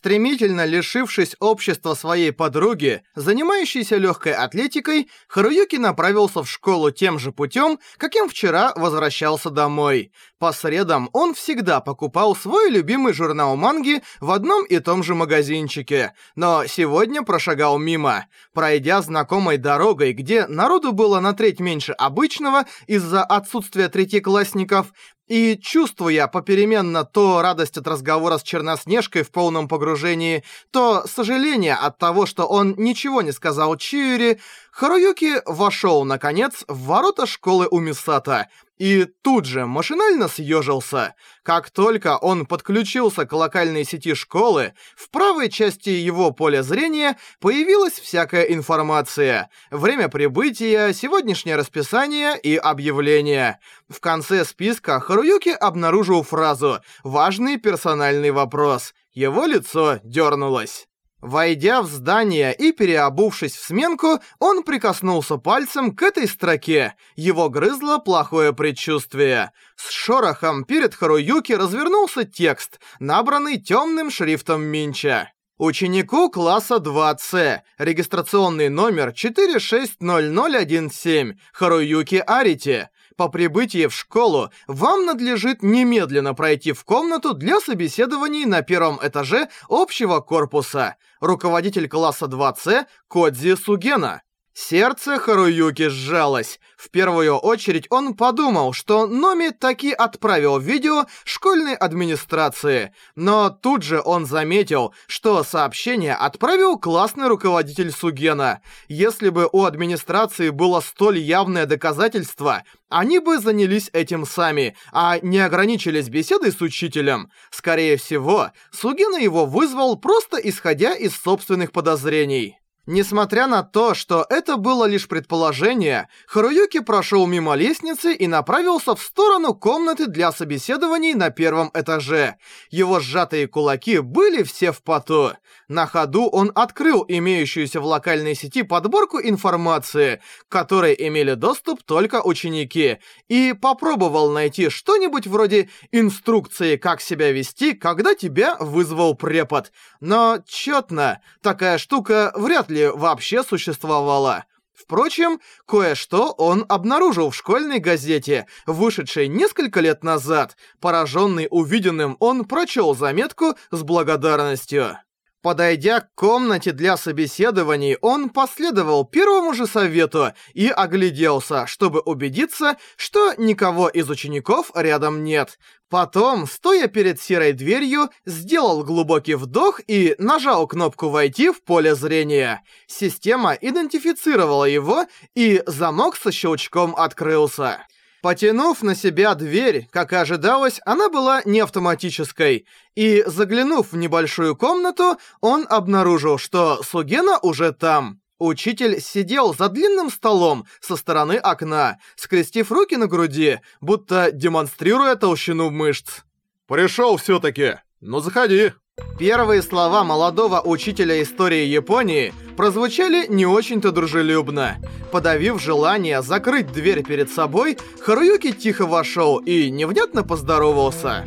Стремительно лишившись общества своей подруги, занимающейся легкой атлетикой, Харуюки направился в школу тем же путем, каким вчера возвращался домой. По средам он всегда покупал свой любимый журнал манги в одном и том же магазинчике, но сегодня прошагал мимо. Пройдя знакомой дорогой, где народу было на треть меньше обычного из-за отсутствия третьеклассников, и, чувствуя попеременно то радость от разговора с Черноснежкой в полном погружении, то сожаление от того, что он ничего не сказал Чиури, Харуюки вошел, наконец, в ворота школы у Мисата и тут же машинально съежился. Как только он подключился к локальной сети школы, в правой части его поля зрения появилась всякая информация. Время прибытия, сегодняшнее расписание и объявление. В конце списка Харуюки обнаружил фразу «Важный персональный вопрос». Его лицо дернулось. Войдя в здание и переобувшись в сменку, он прикоснулся пальцем к этой строке. Его грызло плохое предчувствие. С шорохом перед Харуюки развернулся текст, набранный темным шрифтом Минча. Ученику класса 2С, регистрационный номер 460017, Харуюки Арити. По прибытии в школу вам надлежит немедленно пройти в комнату для собеседований на первом этаже общего корпуса. Руководитель класса 2С Кодзи Сугена. Сердце Харуюки сжалось. В первую очередь он подумал, что Номи таки отправил видео школьной администрации. Но тут же он заметил, что сообщение отправил классный руководитель Сугена. Если бы у администрации было столь явное доказательство, они бы занялись этим сами, а не ограничились беседой с учителем. Скорее всего, Сугена его вызвал просто исходя из собственных подозрений. Несмотря на то, что это было лишь предположение, Харуюки прошел мимо лестницы и направился в сторону комнаты для собеседований на первом этаже. Его сжатые кулаки были все в поту. На ходу он открыл имеющуюся в локальной сети подборку информации, которой имели доступ только ученики, и попробовал найти что-нибудь вроде инструкции, как себя вести, когда тебя вызвал препод. Но чётно, такая штука вряд ли вообще существовала. Впрочем, кое-что он обнаружил в школьной газете, вышедшей несколько лет назад. Пораженный увиденным, он прочел заметку с благодарностью. Подойдя к комнате для собеседований, он последовал первому же совету и огляделся, чтобы убедиться, что никого из учеников рядом нет. Потом, стоя перед серой дверью, сделал глубокий вдох и нажал кнопку «Войти» в поле зрения. Система идентифицировала его, и замок со щелчком открылся. Потянув на себя дверь, как и ожидалось, она была не автоматической, и, заглянув в небольшую комнату, он обнаружил, что Сугена уже там. Учитель сидел за длинным столом со стороны окна, скрестив руки на груди, будто демонстрируя толщину мышц. «Пришёл всё-таки! Ну заходи!» Первые слова молодого учителя истории Японии прозвучали не очень-то дружелюбно. Подавив желание закрыть дверь перед собой, Харуюки тихо вошел и невнятно поздоровался.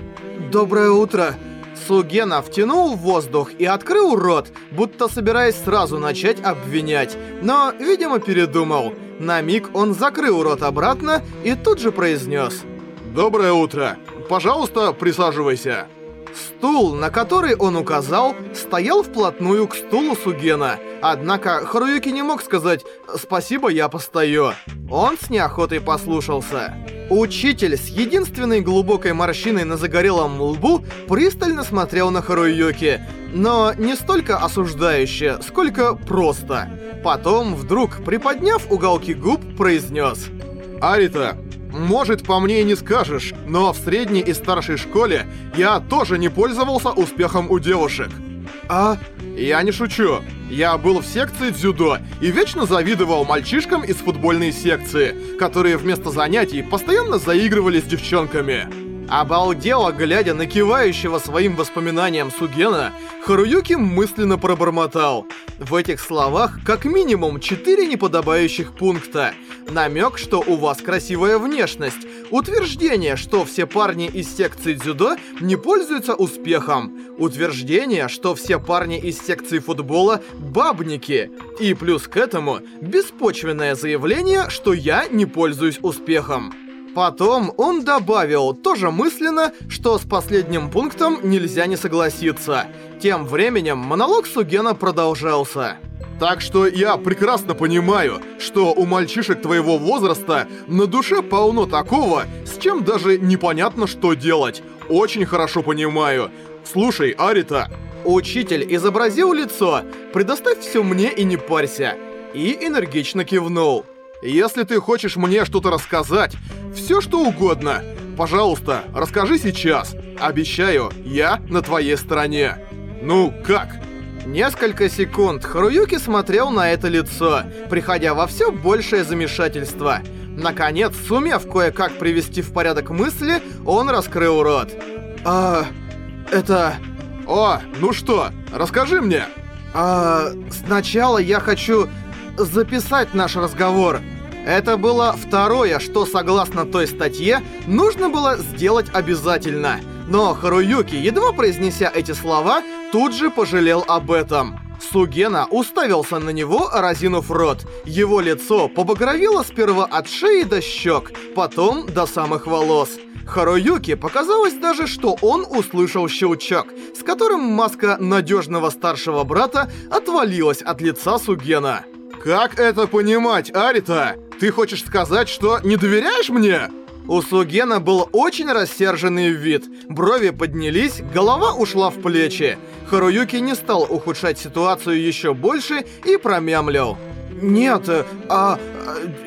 «Доброе утро!» Сугена втянул воздух и открыл рот, будто собираясь сразу начать обвинять, но, видимо, передумал. На миг он закрыл рот обратно и тут же произнес. «Доброе утро! Пожалуйста, присаживайся!» Стул, на который он указал, стоял вплотную к стулу Сугена. Однако Харуюки не мог сказать «Спасибо, я постою». Он с неохотой послушался. Учитель с единственной глубокой морщиной на загорелом лбу пристально смотрел на Харуюки, но не столько осуждающе, сколько просто. Потом, вдруг, приподняв уголки губ, произнес «Арита, может, по мне и не скажешь, но в средней и старшей школе я тоже не пользовался успехом у девушек. А? Я не шучу. Я был в секции дзюдо и вечно завидовал мальчишкам из футбольной секции, которые вместо занятий постоянно заигрывали с девчонками. Обалдело, глядя на кивающего своим воспоминаниям Сугена, Харуюки мысленно пробормотал. В этих словах как минимум четыре неподобающих пункта. Намек, что у вас красивая внешность. Утверждение, что все парни из секции дзюдо не пользуются успехом. Утверждение, что все парни из секции футбола – бабники. И плюс к этому беспочвенное заявление, что я не пользуюсь успехом. Потом он добавил, тоже мысленно, что с последним пунктом нельзя не согласиться. Тем временем монолог Сугена продолжался. Так что я прекрасно понимаю, что у мальчишек твоего возраста на душе полно такого, с чем даже непонятно, что делать. Очень хорошо понимаю. Слушай, Арита. Учитель изобразил лицо. Предоставь все мне и не парься. И энергично кивнул. Если ты хочешь мне что-то рассказать, все что угодно, пожалуйста, расскажи сейчас. Обещаю, я на твоей стороне. Ну, как? Несколько секунд Харуюки смотрел на это лицо, приходя во все большее замешательство. Наконец, сумев кое-как привести в порядок мысли, он раскрыл рот. «А... это...» «О, ну что, расскажи мне!» «А... сначала я хочу записать наш разговор». Это было второе, что, согласно той статье, нужно было сделать обязательно. Но Харуюки, едва произнеся эти слова, тут же пожалел об этом. Сугена уставился на него, разинув рот. Его лицо побагровило сперва от шеи до щек, потом до самых волос. Харуюки показалось даже, что он услышал щелчок, с которым маска надежного старшего брата отвалилась от лица Сугена. «Как это понимать, Арита? Ты хочешь сказать, что не доверяешь мне?» У Сугена был очень рассерженный вид. Брови поднялись, голова ушла в плечи. Харуюки не стал ухудшать ситуацию еще больше и промямлил. «Нет, а, а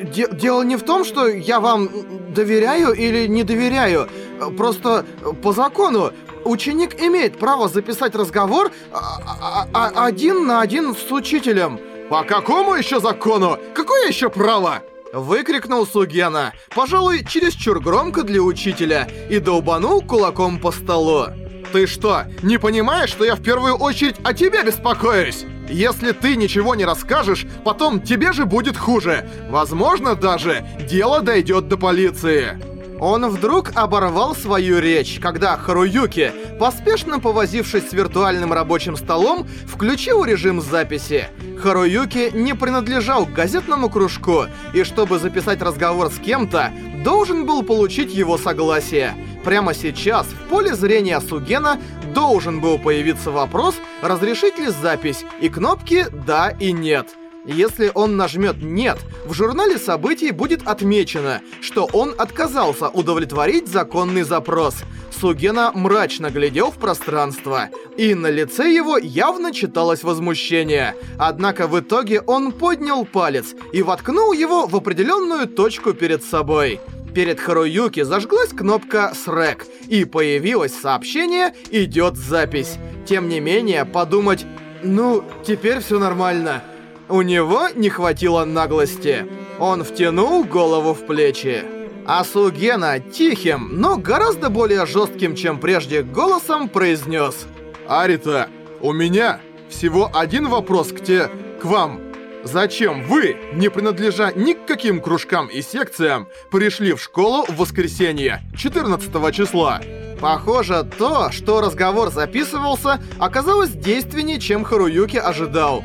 де дело не в том, что я вам доверяю или не доверяю. Просто по закону ученик имеет право записать разговор а, а, а, один на один с учителем». «По какому еще закону? Какое еще право?» Выкрикнул Сугена, пожалуй, чересчур громко для учителя, и долбанул кулаком по столу. «Ты что, не понимаешь, что я в первую очередь о тебе беспокоюсь? Если ты ничего не расскажешь, потом тебе же будет хуже. Возможно, даже дело дойдет до полиции». Он вдруг оборвал свою речь, когда Харуюки, поспешно повозившись с виртуальным рабочим столом, включил режим записи. Харуюки не принадлежал к газетному кружку, и чтобы записать разговор с кем-то, должен был получить его согласие. Прямо сейчас в поле зрения Сугена должен был появиться вопрос, разрешить ли запись, и кнопки «да» и «нет». Если он нажмет «нет», в журнале событий будет отмечено, что он отказался удовлетворить законный запрос. Сугена мрачно глядел в пространство, и на лице его явно читалось возмущение. Однако в итоге он поднял палец и воткнул его в определенную точку перед собой. Перед Харуюки зажглась кнопка «Срэк», и появилось сообщение «Идет запись». Тем не менее, подумать «Ну, теперь все нормально». У него не хватило наглости. Он втянул голову в плечи. А Сугена тихим, но гораздо более жестким, чем прежде, голосом произнес. «Арита, у меня всего один вопрос к те... к вам. Зачем вы, не принадлежа ни к каким кружкам и секциям, пришли в школу в воскресенье, 14 числа?» Похоже, то, что разговор записывался, оказалось действеннее, чем Харуюки ожидал.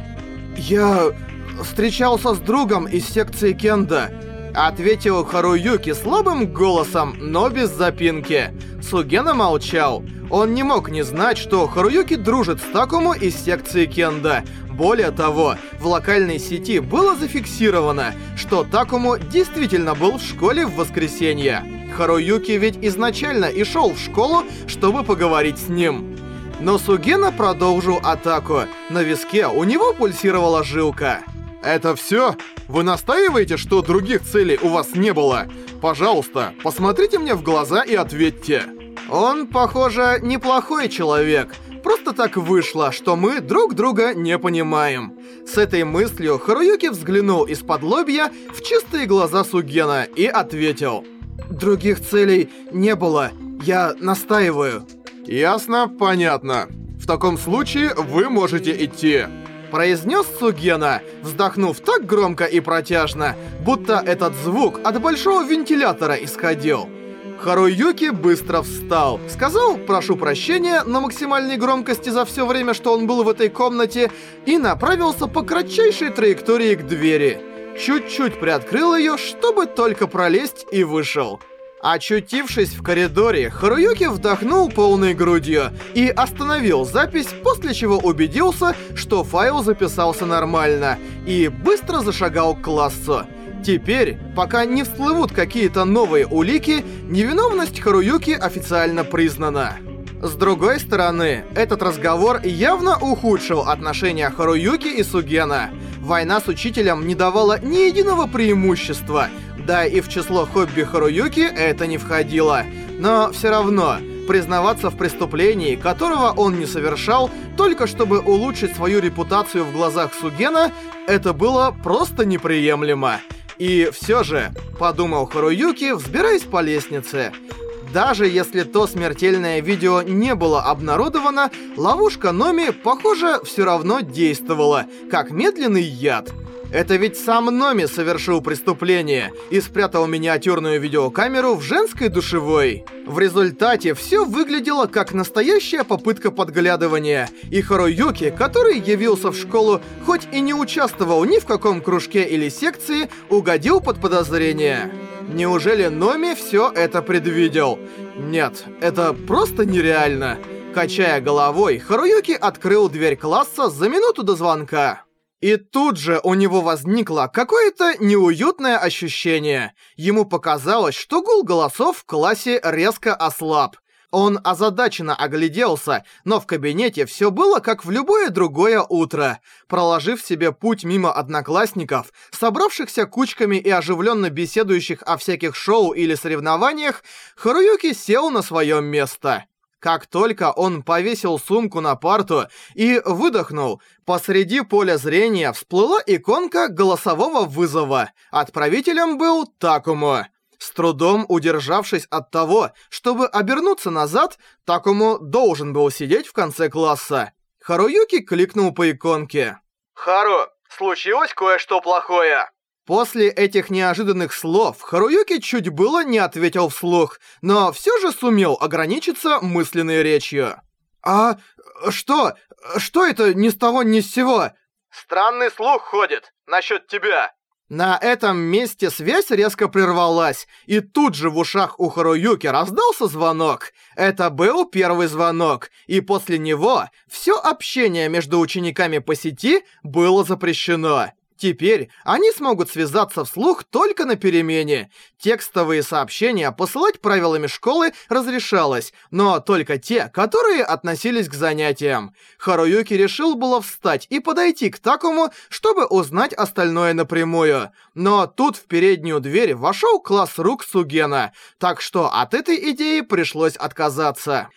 «Я встречался с другом из секции Кенда», — ответил Харуюки слабым голосом, но без запинки. Сугена молчал. Он не мог не знать, что Харуюки дружит с Такому из секции Кенда. Более того, в локальной сети было зафиксировано, что Такому действительно был в школе в воскресенье. Харуюки ведь изначально и шел в школу, чтобы поговорить с ним. Но Сугена продолжил атаку. На виске у него пульсировала жилка. «Это все? Вы настаиваете, что других целей у вас не было? Пожалуйста, посмотрите мне в глаза и ответьте». Он, похоже, неплохой человек. Просто так вышло, что мы друг друга не понимаем. С этой мыслью Харуюки взглянул из-под лобья в чистые глаза Сугена и ответил. Других целей не было. Я настаиваю. Ясно, понятно. В таком случае вы можете идти. Произнес Сугена, вздохнув так громко и протяжно, будто этот звук от большого вентилятора исходил. Харуюки быстро встал, сказал «прошу прощения» на максимальной громкости за все время, что он был в этой комнате, и направился по кратчайшей траектории к двери. Чуть-чуть приоткрыл ее, чтобы только пролезть и вышел. Очутившись в коридоре, Харуюки вдохнул полной грудью и остановил запись, после чего убедился, что файл записался нормально, и быстро зашагал к классу. Теперь, пока не всплывут какие-то новые улики, невиновность Харуюки официально признана. С другой стороны, этот разговор явно ухудшил отношения Харуюки и Сугена. Война с учителем не давала ни единого преимущества, да и в число хобби Харуюки это не входило. Но все равно, признаваться в преступлении, которого он не совершал, только чтобы улучшить свою репутацию в глазах Сугена, это было просто неприемлемо. И все же, подумал Харуюки, взбираясь по лестнице. Даже если то смертельное видео не было обнародовано, ловушка Номи, похоже, все равно действовала, как медленный яд. Это ведь сам Номи совершил преступление и спрятал миниатюрную видеокамеру в женской душевой. В результате все выглядело как настоящая попытка подглядывания, и Харуюки, который явился в школу, хоть и не участвовал ни в каком кружке или секции, угодил под подозрение. Неужели Номи все это предвидел? Нет, это просто нереально. Качая головой, Харуюки открыл дверь класса за минуту до звонка. И тут же у него возникло какое-то неуютное ощущение. Ему показалось, что гул голосов в классе резко ослаб. Он озадаченно огляделся, но в кабинете все было как в любое другое утро. Проложив себе путь мимо одноклассников, собравшихся кучками и оживленно беседующих о всяких шоу или соревнованиях, Харуюки сел на свое место. Как только он повесил сумку на парту и выдохнул, посреди поля зрения всплыла иконка голосового вызова. Отправителем был Такому. С трудом удержавшись от того, чтобы обернуться назад, Такому должен был сидеть в конце класса. Харуюки кликнул по иконке. «Хару, случилось кое-что плохое?» После этих неожиданных слов Харуюки чуть было не ответил вслух, но все же сумел ограничиться мысленной речью. «А что? Что это ни с того ни с сего?» «Странный слух ходит насчет тебя». На этом месте связь резко прервалась, и тут же в ушах у Харуюки раздался звонок. Это был первый звонок, и после него все общение между учениками по сети было запрещено. Теперь они смогут связаться вслух только на перемене. Текстовые сообщения посылать правилами школы разрешалось, но только те, которые относились к занятиям. Харуюки решил было встать и подойти к Такому, чтобы узнать остальное напрямую. Но тут в переднюю дверь вошел класс рук Сугена, так что от этой идеи пришлось отказаться.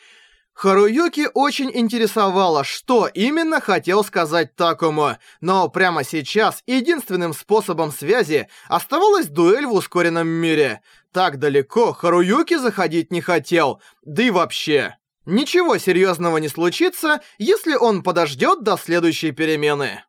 Харуюки очень интересовало, что именно хотел сказать Такому, но прямо сейчас единственным способом связи оставалась дуэль в ускоренном мире. Так далеко Харуюки заходить не хотел, да и вообще. Ничего серьезного не случится, если он подождет до следующей перемены.